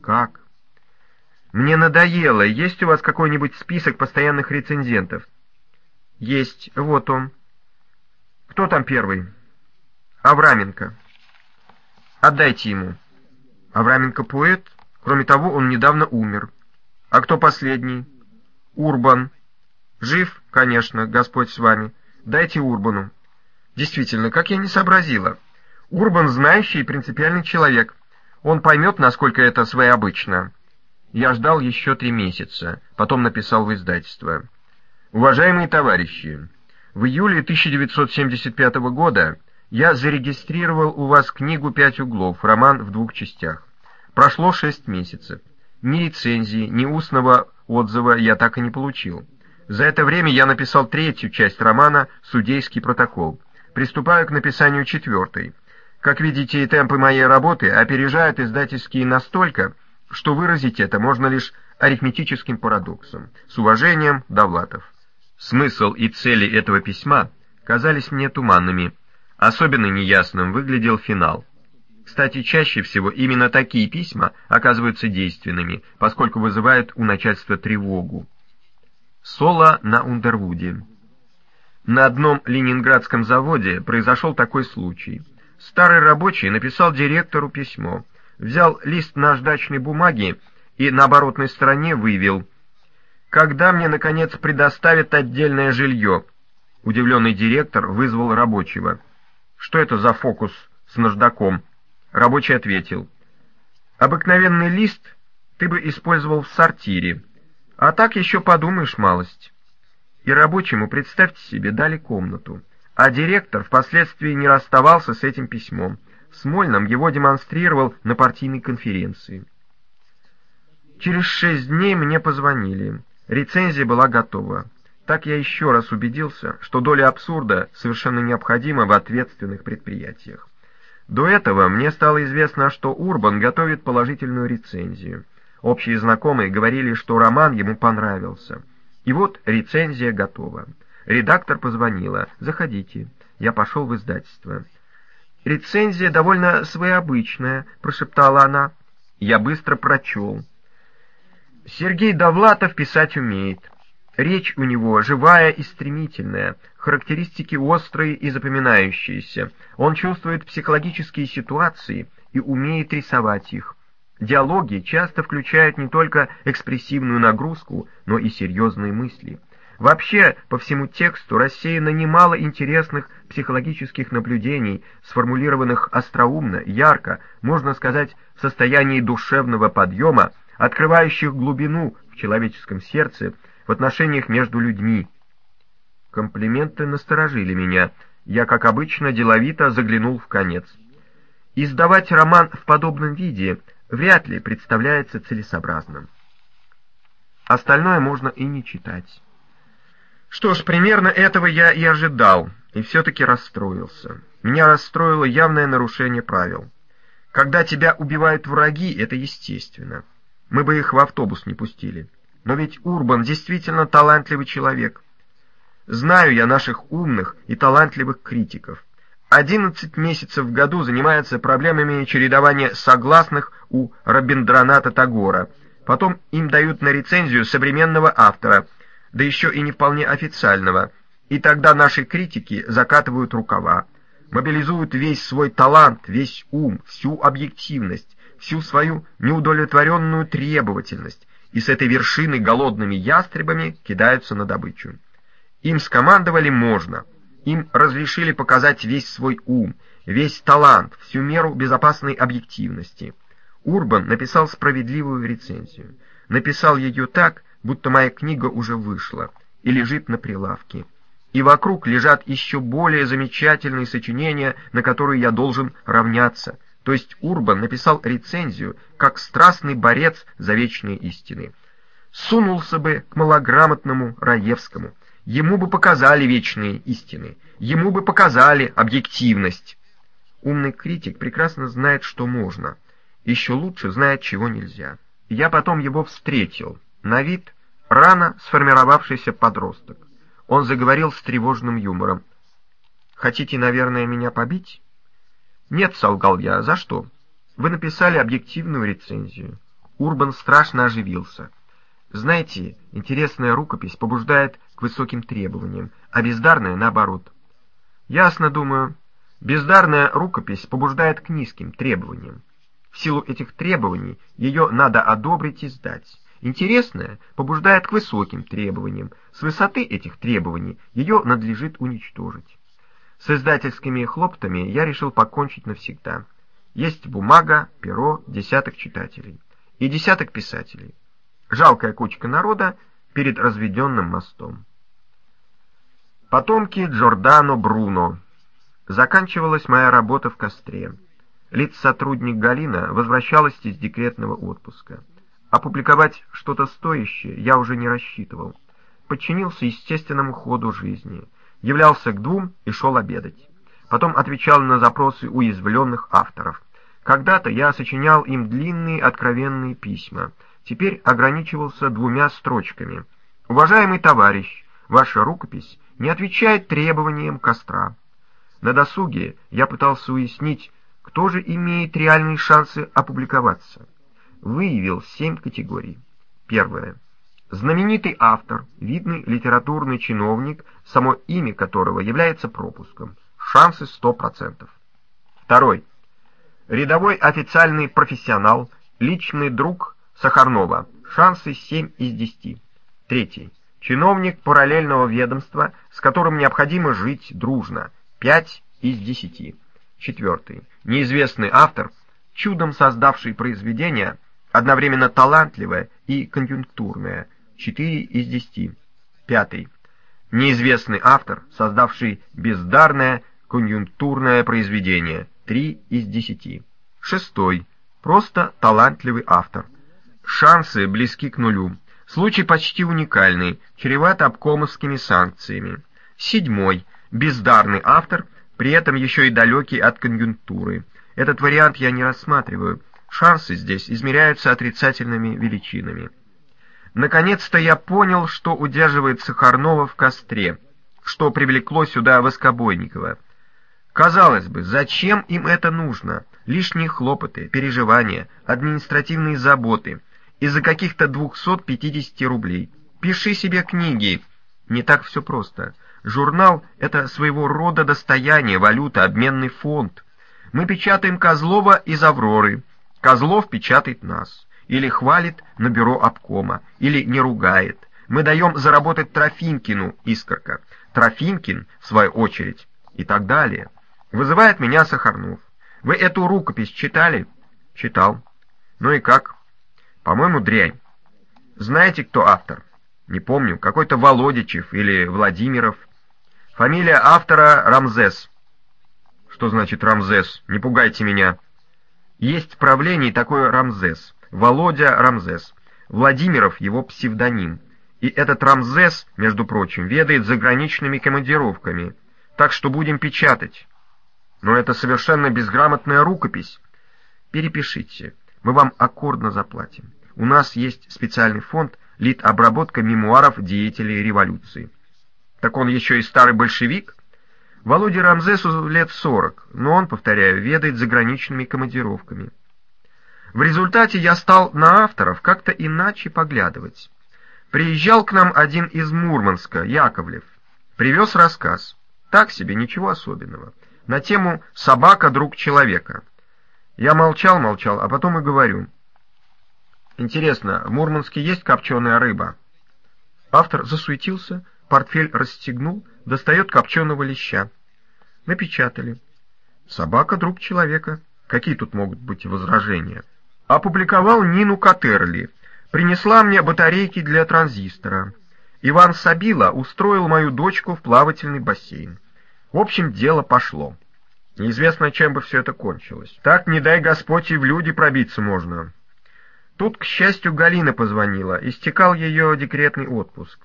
Как? Мне надоело. Есть у вас какой-нибудь список постоянных рецензентов? Есть. Вот он. Кто там первый? Авраменко. Отдайте ему. Авраменко поэт. Кроме того, он недавно умер. А кто последний? Урбан. Жив, конечно, Господь с вами. Дайте Урбану. Действительно, как я не сообразила. Урбан знающий и принципиальный человек. Он поймет, насколько это своеобычно. Я ждал еще три месяца, потом написал в издательство. Уважаемые товарищи, в июле 1975 года я зарегистрировал у вас книгу «Пять углов», роман в двух частях. Прошло шесть месяцев. Ни рецензии, ни устного отзыва я так и не получил. За это время я написал третью часть романа «Судейский протокол». Приступаю к написанию четвертой. Как видите, темпы моей работы опережают издательские настолько, что выразить это можно лишь арифметическим парадоксом. С уважением, Довлатов. Смысл и цели этого письма казались мне туманными. Особенно неясным выглядел финал. Кстати, чаще всего именно такие письма оказываются действенными, поскольку вызывают у начальства тревогу. Соло на Ундервуде. На одном ленинградском заводе произошел такой случай – Старый рабочий написал директору письмо, взял лист наждачной бумаги и на оборотной стороне вывел «Когда мне, наконец, предоставят отдельное жилье?» Удивленный директор вызвал рабочего. «Что это за фокус с наждаком?» Рабочий ответил «Обыкновенный лист ты бы использовал в сортире, а так еще подумаешь малость». И рабочему, представьте себе, дали комнату. А директор впоследствии не расставался с этим письмом. В Смольном его демонстрировал на партийной конференции. Через шесть дней мне позвонили. Рецензия была готова. Так я еще раз убедился, что доля абсурда совершенно необходима в ответственных предприятиях. До этого мне стало известно, что Урбан готовит положительную рецензию. Общие знакомые говорили, что роман ему понравился. И вот рецензия готова. Редактор позвонила. «Заходите». Я пошел в издательство. «Рецензия довольно своеобычная», — прошептала она. Я быстро прочел. Сергей Довлатов писать умеет. Речь у него живая и стремительная, характеристики острые и запоминающиеся. Он чувствует психологические ситуации и умеет рисовать их. Диалоги часто включают не только экспрессивную нагрузку, но и серьезные мысли. Вообще, по всему тексту рассеяно немало интересных психологических наблюдений, сформулированных остроумно, ярко, можно сказать, в состоянии душевного подъема, открывающих глубину в человеческом сердце в отношениях между людьми. Комплименты насторожили меня. Я, как обычно, деловито заглянул в конец. Издавать роман в подобном виде вряд ли представляется целесообразным. Остальное можно и не читать. Что ж, примерно этого я и ожидал, и все-таки расстроился. Меня расстроило явное нарушение правил. Когда тебя убивают враги, это естественно. Мы бы их в автобус не пустили. Но ведь Урбан действительно талантливый человек. Знаю я наших умных и талантливых критиков. Одиннадцать месяцев в году занимается проблемами чередования согласных у Рабиндраната Тагора. Потом им дают на рецензию современного автора, да еще и не вполне официального. И тогда наши критики закатывают рукава, мобилизуют весь свой талант, весь ум, всю объективность, всю свою неудовлетворенную требовательность, и с этой вершины голодными ястребами кидаются на добычу. Им скомандовали «можно», им разрешили показать весь свой ум, весь талант, всю меру безопасной объективности. Урбан написал справедливую рецензию. Написал ее так, будто моя книга уже вышла и лежит на прилавке. И вокруг лежат еще более замечательные сочинения, на которые я должен равняться, то есть Урбан написал рецензию, как страстный борец за вечные истины. Сунулся бы к малограмотному Раевскому. Ему бы показали вечные истины. Ему бы показали объективность. Умный критик прекрасно знает, что можно. Еще лучше знает, чего нельзя. Я потом его встретил. На вид рано сформировавшийся подросток. Он заговорил с тревожным юмором. «Хотите, наверное, меня побить?» «Нет», — солгал я, — «за что?» «Вы написали объективную рецензию». Урбан страшно оживился. «Знаете, интересная рукопись побуждает к высоким требованиям, а бездарная — наоборот». «Ясно, думаю. Бездарная рукопись побуждает к низким требованиям. В силу этих требований ее надо одобрить и сдать. Интересная побуждает к высоким требованиям. С высоты этих требований ее надлежит уничтожить. С издательскими хлоптами я решил покончить навсегда. Есть бумага, перо, десяток читателей. И десяток писателей. Жалкая кучка народа перед разведенным мостом. Потомки Джордано Бруно. Заканчивалась моя работа в костре. Лиц-сотрудник Галина возвращалась из декретного отпуска. Опубликовать что-то стоящее я уже не рассчитывал. Подчинился естественному ходу жизни — являлся к двум и шел обедать. Потом отвечал на запросы уязвленных авторов. Когда-то я сочинял им длинные откровенные письма. Теперь ограничивался двумя строчками. «Уважаемый товарищ, ваша рукопись не отвечает требованиям костра». На досуге я пытался уяснить, кто же имеет реальные шансы опубликоваться. Выявил семь категорий. Первое. Знаменитый автор, видный литературный чиновник, само имя которого является пропуском. Шансы 100%. Второй. Рядовой официальный профессионал, личный друг Сахарнова. Шансы 7 из 10. Третий. Чиновник параллельного ведомства, с которым необходимо жить дружно. 5 из 10. Четвертый. Неизвестный автор, чудом создавший произведение, одновременно талантливое и конъюнктурное – 4 из 10. Пятый. Неизвестный автор, создавший бездарное конъюнктурное произведение. 3 из 10. Шестой. Просто талантливый автор. Шансы близки к нулю. Случай почти уникальный, чреват обкомовскими санкциями. Седьмой. Бездарный автор, при этом еще и далекий от конъюнктуры. Этот вариант я не рассматриваю. Шансы здесь измеряются отрицательными величинами. Наконец-то я понял, что удерживает Сахарнова в костре, что привлекло сюда Воскобойникова. Казалось бы, зачем им это нужно? Лишние хлопоты, переживания, административные заботы. Из-за каких-то 250 рублей. Пиши себе книги. Не так все просто. Журнал — это своего рода достояние, валюта, обменный фонд. Мы печатаем Козлова из «Авроры». Козлов печатает нас или хвалит на бюро обкома, или не ругает. Мы даем заработать Трофинкину, искорка. Трофинкин, в свою очередь, и так далее. Вызывает меня Сахарнов. Вы эту рукопись читали? Читал. Ну и как? По-моему, дрянь. Знаете, кто автор? Не помню. Какой-то Володичев или Владимиров. Фамилия автора Рамзес. Что значит Рамзес? Не пугайте меня. Есть в правлении такой Рамзес. Володя Рамзес. Владимиров его псевдоним. И этот Рамзес, между прочим, ведает заграничными командировками. Так что будем печатать. Но это совершенно безграмотная рукопись. Перепишите. Мы вам аккордно заплатим. У нас есть специальный фонд «Лит-обработка мемуаров деятелей революции». Так он еще и старый большевик? Володе Рамзесу лет сорок, но он, повторяю, ведает заграничными командировками. В результате я стал на авторов как-то иначе поглядывать. Приезжал к нам один из Мурманска, Яковлев. Привез рассказ. Так себе, ничего особенного. На тему «Собака – друг человека». Я молчал, молчал, а потом и говорю. Интересно, в Мурманске есть копченая рыба? Автор засуетился, портфель расстегнул, достает копченого леща. Напечатали. Собака — друг человека. Какие тут могут быть возражения? Опубликовал Нину Катерли. Принесла мне батарейки для транзистора. Иван Сабила устроил мою дочку в плавательный бассейн. В общем, дело пошло. Неизвестно, чем бы все это кончилось. Так, не дай Господь, и в люди пробиться можно. Тут, к счастью, Галина позвонила. Истекал ее декретный отпуск.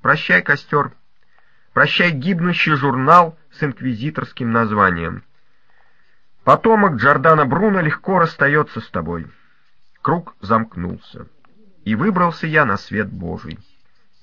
Прощай, костер. Прощай, гибнущий журнал с инквизиторским названием. Потомок Джордана Бруно легко расстается с тобой. Круг замкнулся. И выбрался я на свет Божий.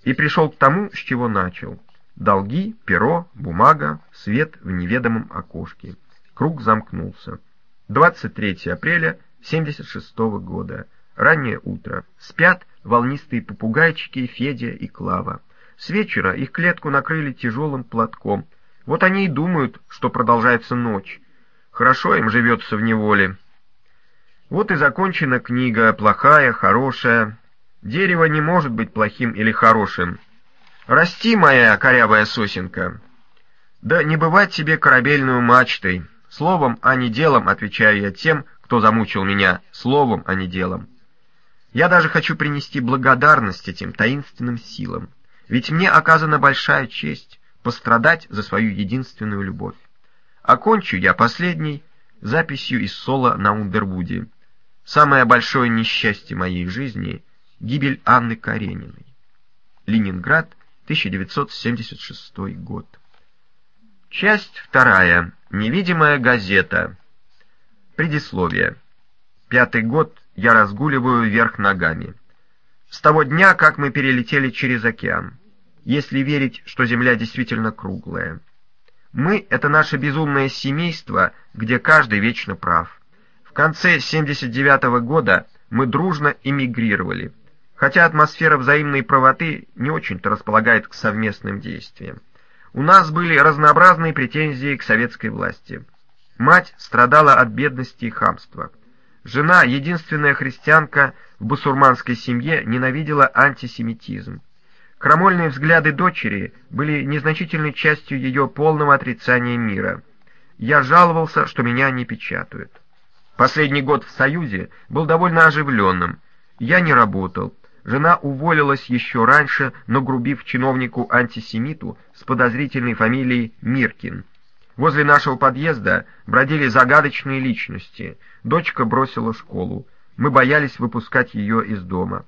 И пришел к тому, с чего начал. Долги, перо, бумага, свет в неведомом окошке. Круг замкнулся. 23 апреля 76 -го года. Раннее утро. Спят волнистые попугайчики Федя и Клава. С вечера их клетку накрыли тяжелым платком. Вот они и думают, что продолжается ночь. Хорошо им живется в неволе. Вот и закончена книга, плохая, хорошая. Дерево не может быть плохим или хорошим. Расти, моя корявая сосенка. Да не бывать тебе корабельную мачтой. Словом, а не делом, отвечаю я тем, кто замучил меня, словом, а не делом. Я даже хочу принести благодарность этим таинственным силам. Ведь мне оказана большая честь пострадать за свою единственную любовь. Окончу я последней записью из соло на Ундервуде. Самое большое несчастье моей жизни — гибель Анны Карениной. Ленинград, 1976 год. Часть вторая. Невидимая газета. Предисловие. Пятый год я разгуливаю вверх ногами. С того дня, как мы перелетели через океан если верить, что Земля действительно круглая. Мы — это наше безумное семейство, где каждый вечно прав. В конце 79 -го года мы дружно эмигрировали, хотя атмосфера взаимной правоты не очень-то располагает к совместным действиям. У нас были разнообразные претензии к советской власти. Мать страдала от бедности и хамства. Жена, единственная христианка в бусурманской семье, ненавидела антисемитизм. Крамольные взгляды дочери были незначительной частью ее полного отрицания мира. Я жаловался, что меня не печатают. Последний год в Союзе был довольно оживленным. Я не работал. Жена уволилась еще раньше, нагрубив чиновнику-антисемиту с подозрительной фамилией Миркин. Возле нашего подъезда бродили загадочные личности. Дочка бросила школу. Мы боялись выпускать ее из дома.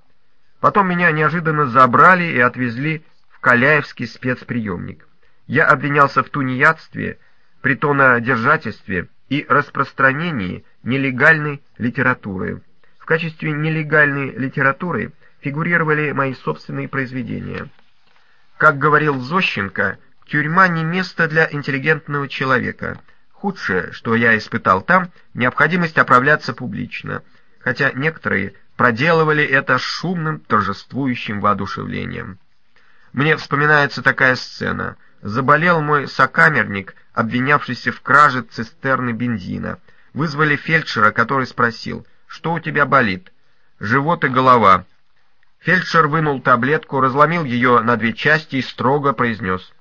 Потом меня неожиданно забрали и отвезли в Каляевский спецприемник. Я обвинялся в тунеядстве, притонодержательстве и распространении нелегальной литературы. В качестве нелегальной литературы фигурировали мои собственные произведения. Как говорил Зощенко, тюрьма не место для интеллигентного человека. Худшее, что я испытал там, необходимость оправляться публично, хотя некоторые проделывали это шумным, торжествующим воодушевлением. Мне вспоминается такая сцена. Заболел мой сокамерник, обвинявшийся в краже цистерны бензина. Вызвали фельдшера, который спросил, что у тебя болит? Живот и голова. Фельдшер вынул таблетку, разломил ее на две части и строго произнес.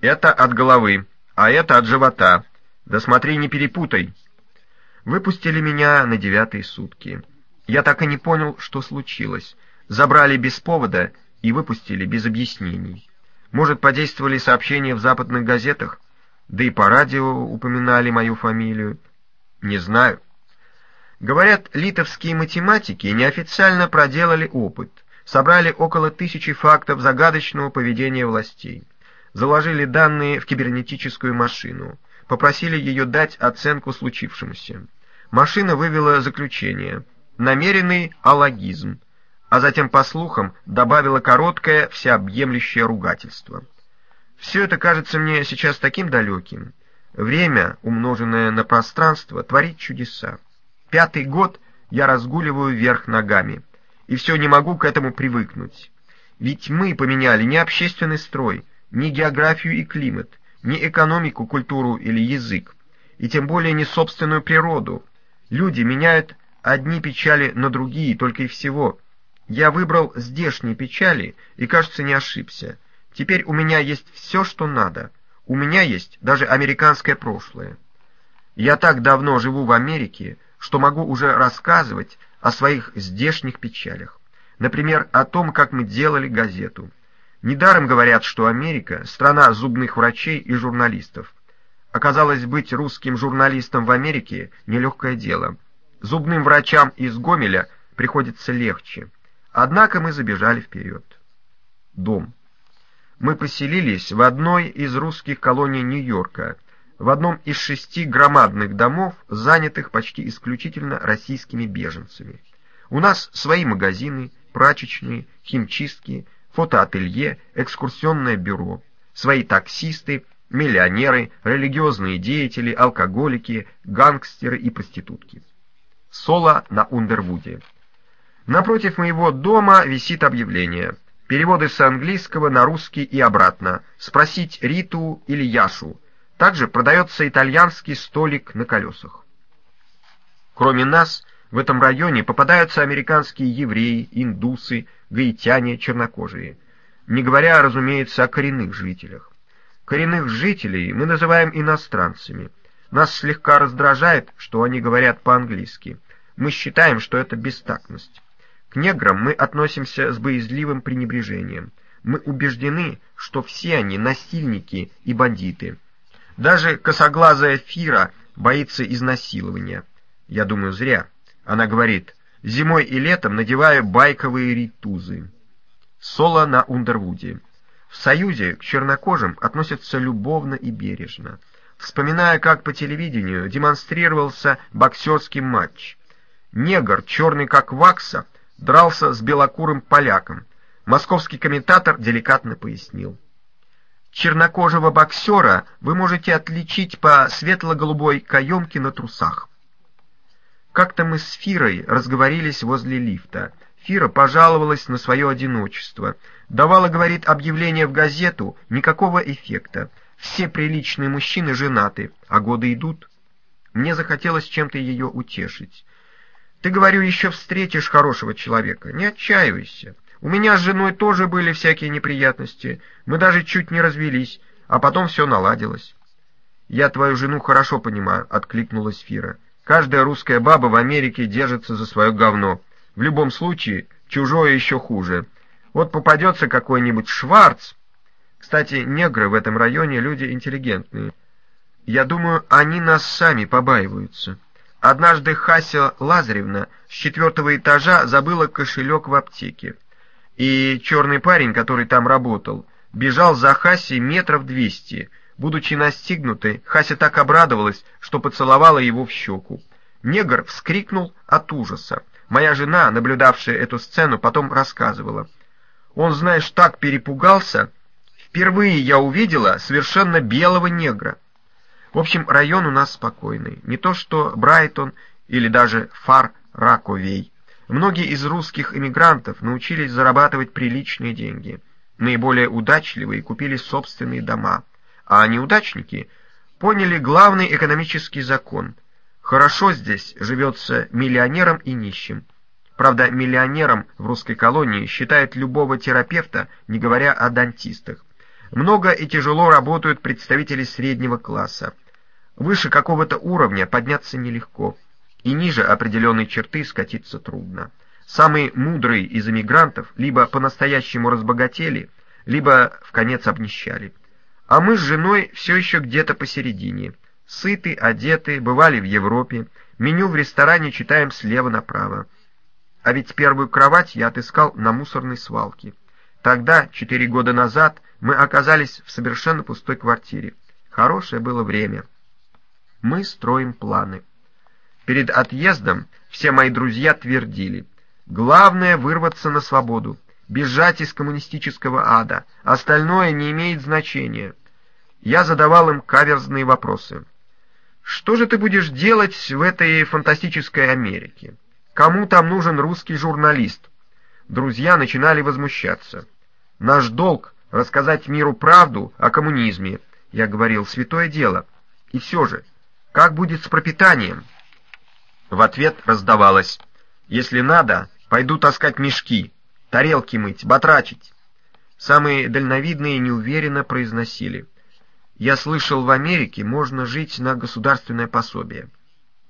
«Это от головы, а это от живота. Да смотри, не перепутай». Выпустили меня на девятые сутки. Я так и не понял, что случилось. Забрали без повода и выпустили без объяснений. Может, подействовали сообщения в западных газетах? Да и по радио упоминали мою фамилию. Не знаю. Говорят, литовские математики неофициально проделали опыт, собрали около тысячи фактов загадочного поведения властей, заложили данные в кибернетическую машину, попросили ее дать оценку случившемуся. Машина вывела заключение «намеренный алогизм», а затем, по слухам, добавила короткое, всеобъемлющее ругательство. Все это кажется мне сейчас таким далеким. Время, умноженное на пространство, творит чудеса. Пятый год я разгуливаю вверх ногами, и все не могу к этому привыкнуть. Ведь мы поменяли не общественный строй, не географию и климат, не экономику, культуру или язык, и тем более не собственную природу. Люди меняют одни печали на другие, только и всего. Я выбрал здешние печали и, кажется, не ошибся. Теперь у меня есть все, что надо. У меня есть даже американское прошлое. Я так давно живу в Америке, что могу уже рассказывать о своих здешних печалях. Например, о том, как мы делали газету. Недаром говорят, что Америка — страна зубных врачей и журналистов. Оказалось, быть русским журналистом в Америке — нелегкое дело. Зубным врачам из Гомеля приходится легче. Однако мы забежали вперед. Дом. Мы поселились в одной из русских колоний Нью-Йорка — в одном из шести громадных домов, занятых почти исключительно российскими беженцами. У нас свои магазины, прачечные, химчистки, фотоателье, экскурсионное бюро, свои таксисты, миллионеры, религиозные деятели, алкоголики, гангстеры и проститутки. Соло на Ундервуде. Напротив моего дома висит объявление. Переводы с английского на русский и обратно. Спросить Риту или Яшу. Также продается итальянский столик на колесах. Кроме нас, в этом районе попадаются американские евреи, индусы, гаитяне, чернокожие. Не говоря, разумеется, о коренных жителях. Коренных жителей мы называем иностранцами. Нас слегка раздражает, что они говорят по-английски. Мы считаем, что это бестактность. К неграм мы относимся с боязливым пренебрежением. Мы убеждены, что все они насильники и бандиты, даже косоглазая Фира боится изнасилования. Я думаю, зря. Она говорит, зимой и летом надеваю байковые ритузы. Соло на Ундервуде. В Союзе к чернокожим относятся любовно и бережно. Вспоминая, как по телевидению демонстрировался боксерский матч. Негр, черный как вакса, дрался с белокурым поляком. Московский комментатор деликатно пояснил. Чернокожего боксера вы можете отличить по светло-голубой каемке на трусах. Как-то мы с Фирой разговорились возле лифта. Фира пожаловалась на свое одиночество. Давала, говорит, объявление в газету, никакого эффекта. Все приличные мужчины женаты, а годы идут. Мне захотелось чем-то ее утешить. Ты, говорю, еще встретишь хорошего человека, не отчаивайся. У меня с женой тоже были всякие неприятности. Мы даже чуть не развелись, а потом все наладилось. «Я твою жену хорошо понимаю», — откликнулась Фира. «Каждая русская баба в Америке держится за свое говно. В любом случае, чужое еще хуже. Вот попадется какой-нибудь Шварц. Кстати, негры в этом районе люди интеллигентные. Я думаю, они нас сами побаиваются. Однажды Хася Лазаревна с четвертого этажа забыла кошелек в аптеке и черный парень, который там работал, бежал за Хаси метров двести. Будучи настигнутой, Хася так обрадовалась, что поцеловала его в щеку. Негр вскрикнул от ужаса. Моя жена, наблюдавшая эту сцену, потом рассказывала. Он, знаешь, так перепугался. Впервые я увидела совершенно белого негра. В общем, район у нас спокойный. Не то что Брайтон или даже Фар-Раковей. Многие из русских эмигрантов научились зарабатывать приличные деньги. Наиболее удачливые купили собственные дома, а неудачники поняли главный экономический закон. Хорошо здесь живется миллионерам и нищим. Правда, миллионером в русской колонии считают любого терапевта, не говоря о дантистах. Много и тяжело работают представители среднего класса. Выше какого-то уровня подняться нелегко, и ниже определенной черты скатиться трудно. Самые мудрые из эмигрантов либо по-настоящему разбогатели, либо в конец обнищали. А мы с женой все еще где-то посередине. Сыты, одеты, бывали в Европе, меню в ресторане читаем слева направо. А ведь первую кровать я отыскал на мусорной свалке. Тогда, четыре года назад, мы оказались в совершенно пустой квартире. Хорошее было время. Мы строим планы. Перед отъездом все мои друзья твердили. Главное — вырваться на свободу, бежать из коммунистического ада. Остальное не имеет значения. Я задавал им каверзные вопросы. Что же ты будешь делать в этой фантастической Америке? Кому там нужен русский журналист? Друзья начинали возмущаться. Наш долг — рассказать миру правду о коммунизме. Я говорил, святое дело. И все же, как будет с пропитанием? В ответ раздавалось. Если надо, пойду таскать мешки, тарелки мыть, батрачить. Самые дальновидные неуверенно произносили. Я слышал, в Америке можно жить на государственное пособие.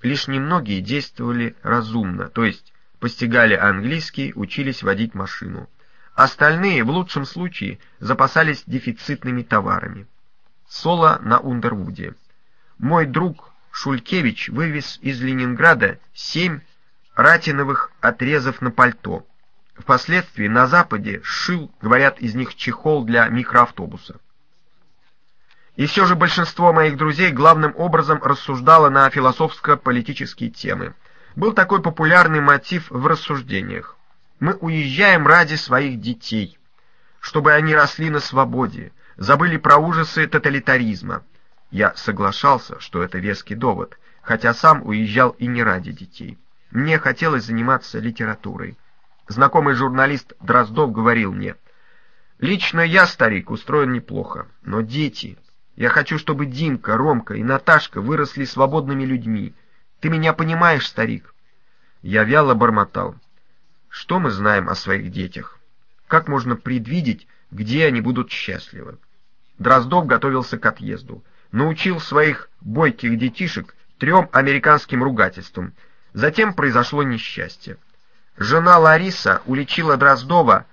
Лишь немногие действовали разумно, то есть постигали английский, учились водить машину. Остальные, в лучшем случае, запасались дефицитными товарами. Соло на Ундервуде. Мой друг Шулькевич вывез из Ленинграда семь ратиновых отрезов на пальто. Впоследствии на Западе сшил, говорят, из них чехол для микроавтобуса. И все же большинство моих друзей главным образом рассуждало на философско-политические темы. Был такой популярный мотив в рассуждениях. Мы уезжаем ради своих детей, чтобы они росли на свободе, забыли про ужасы тоталитаризма. Я соглашался, что это веский довод, хотя сам уезжал и не ради детей. Мне хотелось заниматься литературой. Знакомый журналист Дроздов говорил мне, «Лично я, старик, устроен неплохо, но дети, я хочу, чтобы Димка, Ромка и Наташка выросли свободными людьми. Ты меня понимаешь, старик?» Я вяло бормотал. Что мы знаем о своих детях? Как можно предвидеть, где они будут счастливы? Дроздов готовился к отъезду. Научил своих бойких детишек трем американским ругательствам. Затем произошло несчастье. Жена Лариса уличила Дроздова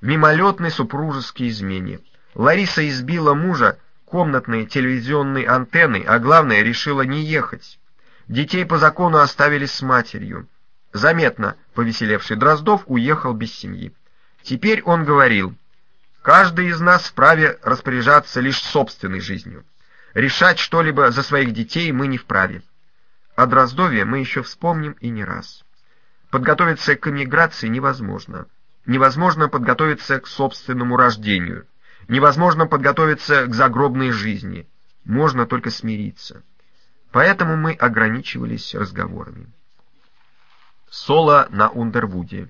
в мимолетной супружеской измене. Лариса избила мужа комнатной телевизионной антенной, а главное, решила не ехать. Детей по закону оставили с матерью. Заметно повеселевший Дроздов уехал без семьи. Теперь он говорил, «Каждый из нас вправе распоряжаться лишь собственной жизнью. Решать что-либо за своих детей мы не вправе. О Дроздове мы еще вспомним и не раз. Подготовиться к эмиграции невозможно. Невозможно подготовиться к собственному рождению. Невозможно подготовиться к загробной жизни. Можно только смириться. Поэтому мы ограничивались разговорами. Соло на Ундервуде.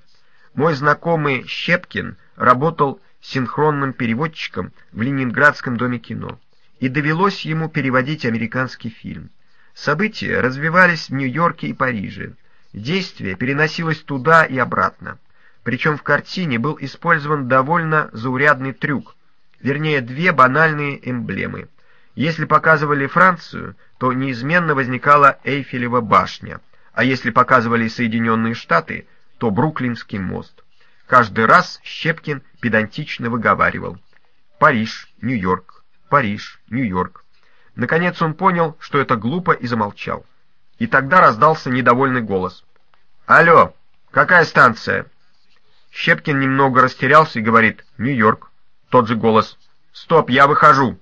Мой знакомый Щепкин работал синхронным переводчиком в Ленинградском доме кино, и довелось ему переводить американский фильм. События развивались в Нью-Йорке и Париже. Действие переносилось туда и обратно. Причем в картине был использован довольно заурядный трюк, вернее, две банальные эмблемы. Если показывали Францию, то неизменно возникала Эйфелева башня, а если показывали Соединенные Штаты, то Бруклинский мост. Каждый раз Щепкин педантично выговаривал «Париж, Нью-Йорк, Париж, Нью-Йорк». Наконец он понял, что это глупо, и замолчал. И тогда раздался недовольный голос. «Алло, какая станция?» Щепкин немного растерялся и говорит «Нью-Йорк». Тот же голос «Стоп, я выхожу».